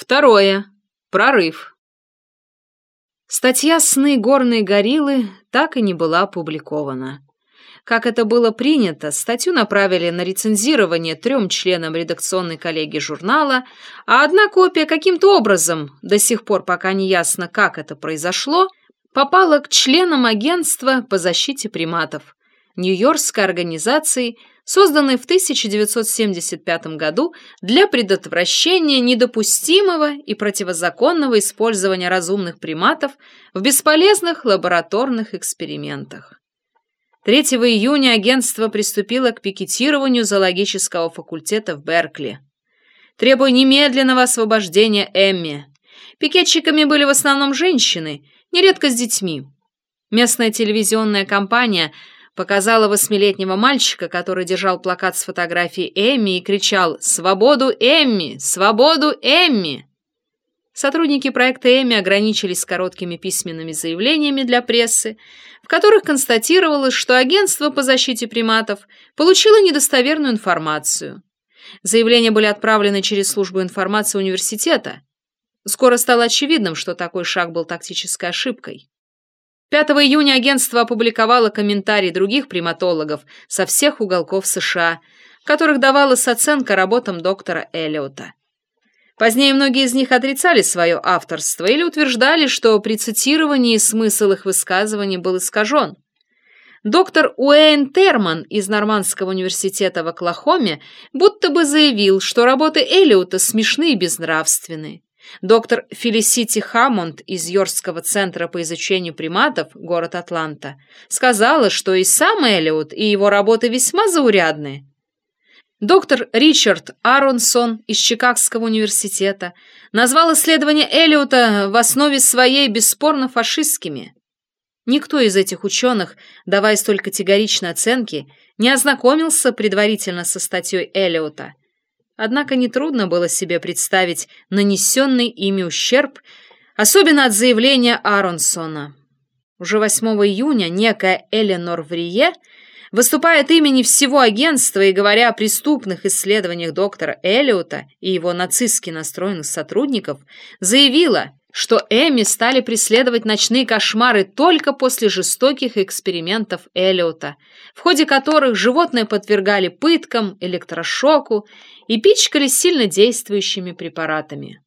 Второе. Прорыв. Статья «Сны горной гориллы» так и не была опубликована. Как это было принято, статью направили на рецензирование трем членам редакционной коллегии журнала, а одна копия каким-то образом, до сих пор пока не ясно, как это произошло, попала к членам агентства по защите приматов, Нью-Йоркской организации – созданный в 1975 году для предотвращения недопустимого и противозаконного использования разумных приматов в бесполезных лабораторных экспериментах. 3 июня агентство приступило к пикетированию зоологического факультета в Беркли. Требуя немедленного освобождения Эмми. Пикетчиками были в основном женщины, нередко с детьми. Местная телевизионная компания – показала восьмилетнего мальчика, который держал плакат с фотографией Эмми и кричал «Свободу Эмми! Свободу Эмми!». Сотрудники проекта Эмми ограничились короткими письменными заявлениями для прессы, в которых констатировалось, что агентство по защите приматов получило недостоверную информацию. Заявления были отправлены через службу информации университета. Скоро стало очевидным, что такой шаг был тактической ошибкой. 5 июня агентство опубликовало комментарии других приматологов со всех уголков США, которых давалась оценка работам доктора Эллиота. Позднее многие из них отрицали свое авторство или утверждали, что при цитировании смысл их высказываний был искажен. Доктор Уэйн Терман из Нормандского университета в Оклахоме будто бы заявил, что работы Эллиота смешны и безнравственны. Доктор Фелисити Хаммонд из Йоркского центра по изучению приматов, город Атланта, сказала, что и сам Эллиот, и его работы весьма заурядны. Доктор Ричард Аронсон из Чикагского университета назвал исследования Эллиота в основе своей бесспорно фашистскими. Никто из этих ученых, давая столь категоричной оценки, не ознакомился предварительно со статьей Эллиота – Однако нетрудно было себе представить нанесенный ими ущерб, особенно от заявления Аронсона. Уже 8 июня некая Эленор Врие выступая от имени всего агентства и говоря о преступных исследованиях доктора Эллиота и его нацистски настроенных сотрудников, заявила, что Эми стали преследовать ночные кошмары только после жестоких экспериментов Эллиота, в ходе которых животные подвергали пыткам, электрошоку и пичкали сильно действующими препаратами.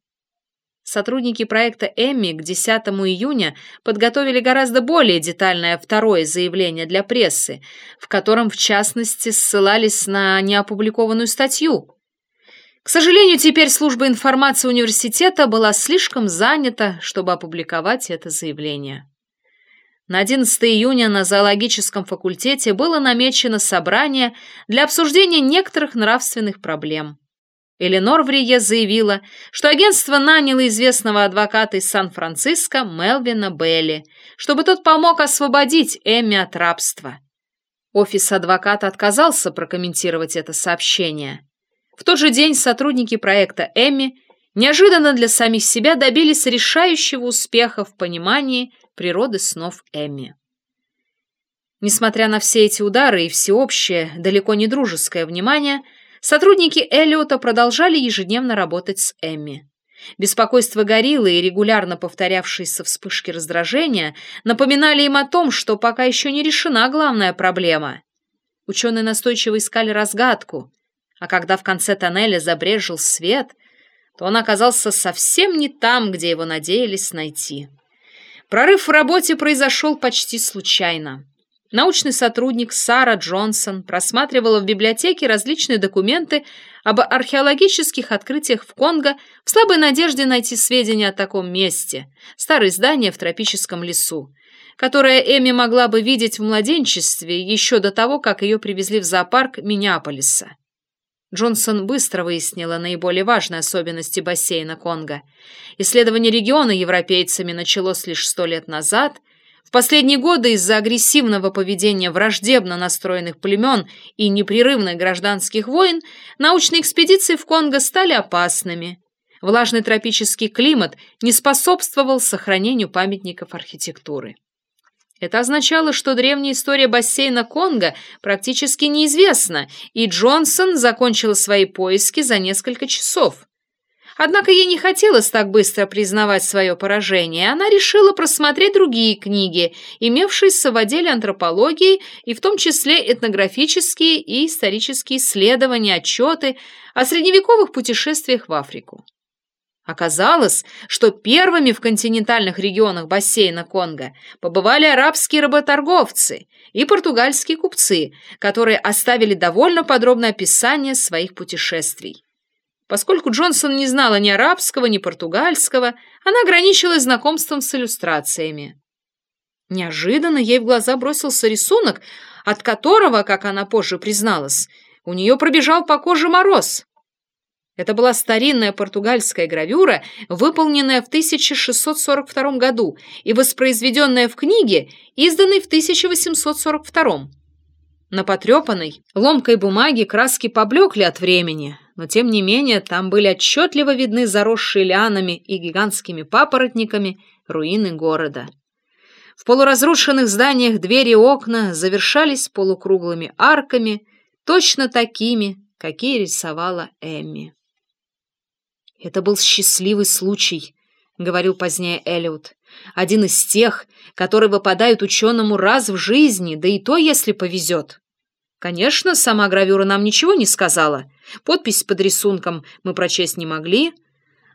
Сотрудники проекта «Эмми» к 10 июня подготовили гораздо более детальное второе заявление для прессы, в котором, в частности, ссылались на неопубликованную статью. К сожалению, теперь служба информации университета была слишком занята, чтобы опубликовать это заявление. На 11 июня на зоологическом факультете было намечено собрание для обсуждения некоторых нравственных проблем. Эленор Врие заявила, что агентство наняло известного адвоката из Сан-Франциско Мелвина Белли, чтобы тот помог освободить Эмми от рабства. Офис адвоката отказался прокомментировать это сообщение. В тот же день сотрудники проекта Эмми неожиданно для самих себя добились решающего успеха в понимании природы снов Эмми. Несмотря на все эти удары и всеобщее, далеко не дружеское внимание, сотрудники Эллиота продолжали ежедневно работать с Эмми. Беспокойство гориллы и регулярно повторявшиеся вспышки раздражения напоминали им о том, что пока еще не решена главная проблема. Ученые настойчиво искали разгадку, а когда в конце тоннеля забрежил свет, то он оказался совсем не там, где его надеялись найти. Прорыв в работе произошел почти случайно. Научный сотрудник Сара Джонсон просматривала в библиотеке различные документы об археологических открытиях в Конго в слабой надежде найти сведения о таком месте, старое здание в тропическом лесу, которое Эми могла бы видеть в младенчестве еще до того, как ее привезли в зоопарк Миннеаполиса. Джонсон быстро выяснила наиболее важные особенности бассейна Конго. Исследование региона европейцами началось лишь сто лет назад. В последние годы из-за агрессивного поведения враждебно настроенных племен и непрерывных гражданских войн научные экспедиции в Конго стали опасными. Влажный тропический климат не способствовал сохранению памятников архитектуры. Это означало, что древняя история бассейна Конго практически неизвестна, и Джонсон закончила свои поиски за несколько часов. Однако ей не хотелось так быстро признавать свое поражение. Она решила просмотреть другие книги, имевшиеся в отделе антропологии, и в том числе этнографические и исторические исследования, отчеты о средневековых путешествиях в Африку. Оказалось, что первыми в континентальных регионах бассейна Конго побывали арабские работорговцы и португальские купцы, которые оставили довольно подробное описание своих путешествий. Поскольку Джонсон не знала ни арабского, ни португальского, она ограничилась знакомством с иллюстрациями. Неожиданно ей в глаза бросился рисунок, от которого, как она позже призналась, у нее пробежал по коже мороз. Это была старинная португальская гравюра, выполненная в 1642 году и воспроизведенная в книге, изданной в 1842. На потрепанной, ломкой бумаге краски поблекли от времени, но тем не менее там были отчетливо видны заросшие лианами и гигантскими папоротниками руины города. В полуразрушенных зданиях двери и окна завершались полукруглыми арками, точно такими, какие рисовала Эмми. «Это был счастливый случай», — говорил позднее Эллиот. «Один из тех, которые выпадают ученому раз в жизни, да и то, если повезет». Конечно, сама гравюра нам ничего не сказала. Подпись под рисунком мы прочесть не могли.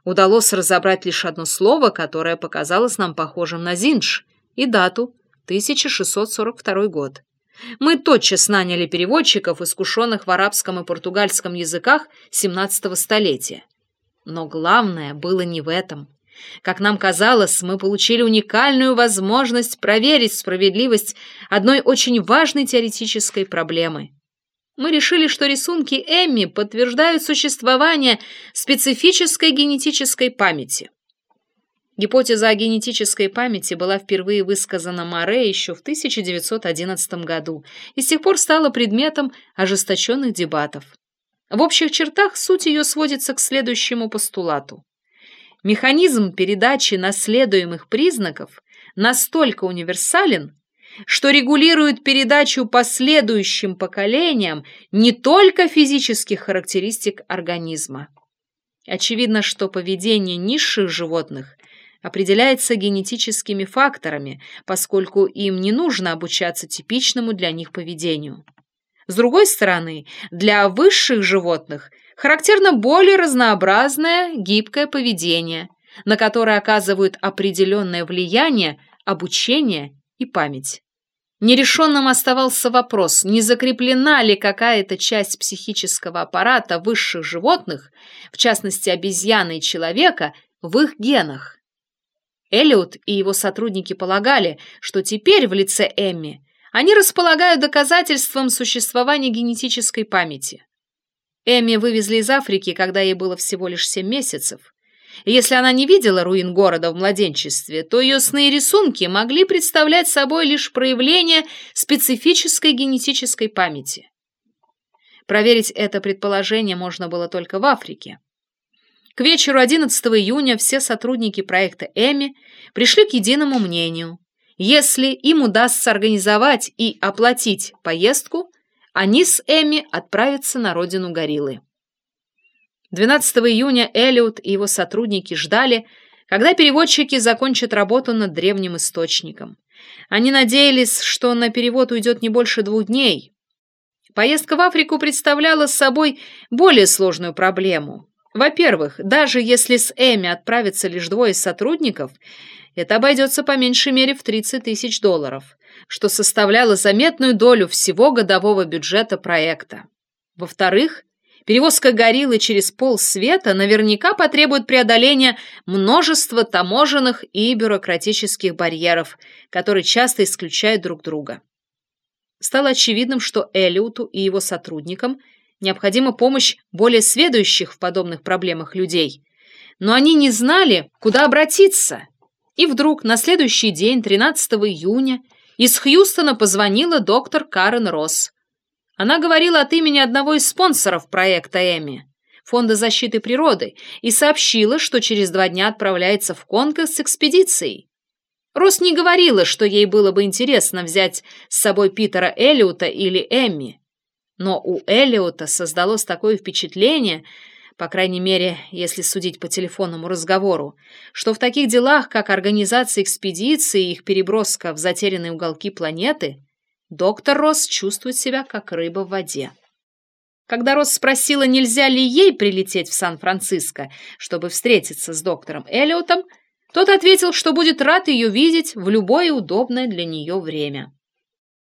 Удалось разобрать лишь одно слово, которое показалось нам похожим на Зинж, и дату — 1642 год. Мы тотчас наняли переводчиков, искушенных в арабском и португальском языках 17 столетия. Но главное было не в этом. Как нам казалось, мы получили уникальную возможность проверить справедливость одной очень важной теоретической проблемы. Мы решили, что рисунки Эмми подтверждают существование специфической генетической памяти. Гипотеза о генетической памяти была впервые высказана Море еще в 1911 году и с тех пор стала предметом ожесточенных дебатов. В общих чертах суть ее сводится к следующему постулату. Механизм передачи наследуемых признаков настолько универсален, что регулирует передачу последующим поколениям не только физических характеристик организма. Очевидно, что поведение низших животных определяется генетическими факторами, поскольку им не нужно обучаться типичному для них поведению. С другой стороны, для высших животных – характерно более разнообразное гибкое поведение, на которое оказывают определенное влияние обучение и память. Нерешенным оставался вопрос, не закреплена ли какая-то часть психического аппарата высших животных, в частности обезьяны и человека, в их генах. Эллиот и его сотрудники полагали, что теперь в лице Эмми они располагают доказательством существования генетической памяти. Эми вывезли из Африки, когда ей было всего лишь семь месяцев. И если она не видела руин города в младенчестве, то ее сны и рисунки могли представлять собой лишь проявление специфической генетической памяти. Проверить это предположение можно было только в Африке. К вечеру 11 июня все сотрудники проекта Эми пришли к единому мнению. Если им удастся организовать и оплатить поездку, они с Эми отправятся на родину гориллы. 12 июня Эллиот и его сотрудники ждали, когда переводчики закончат работу над древним источником. Они надеялись, что на перевод уйдет не больше двух дней. Поездка в Африку представляла собой более сложную проблему. Во-первых, даже если с Эми отправятся лишь двое сотрудников, это обойдется по меньшей мере в 30 тысяч долларов что составляло заметную долю всего годового бюджета проекта. Во-вторых, перевозка гориллы через пол света наверняка потребует преодоления множества таможенных и бюрократических барьеров, которые часто исключают друг друга. Стало очевидным, что Элиоту и его сотрудникам необходима помощь более сведущих в подобных проблемах людей, но они не знали, куда обратиться. И вдруг на следующий день, 13 июня, из Хьюстона позвонила доктор Карен Росс. Она говорила от имени одного из спонсоров проекта Эми, Фонда защиты природы, и сообщила, что через два дня отправляется в Конго с экспедицией. Росс не говорила, что ей было бы интересно взять с собой Питера Эллиота или Эмми. Но у Эллиота создалось такое впечатление, по крайней мере, если судить по телефонному разговору, что в таких делах, как организация экспедиции и их переброска в затерянные уголки планеты, доктор Росс чувствует себя как рыба в воде. Когда Росс спросила, нельзя ли ей прилететь в Сан-Франциско, чтобы встретиться с доктором Эллиотом, тот ответил, что будет рад ее видеть в любое удобное для нее время.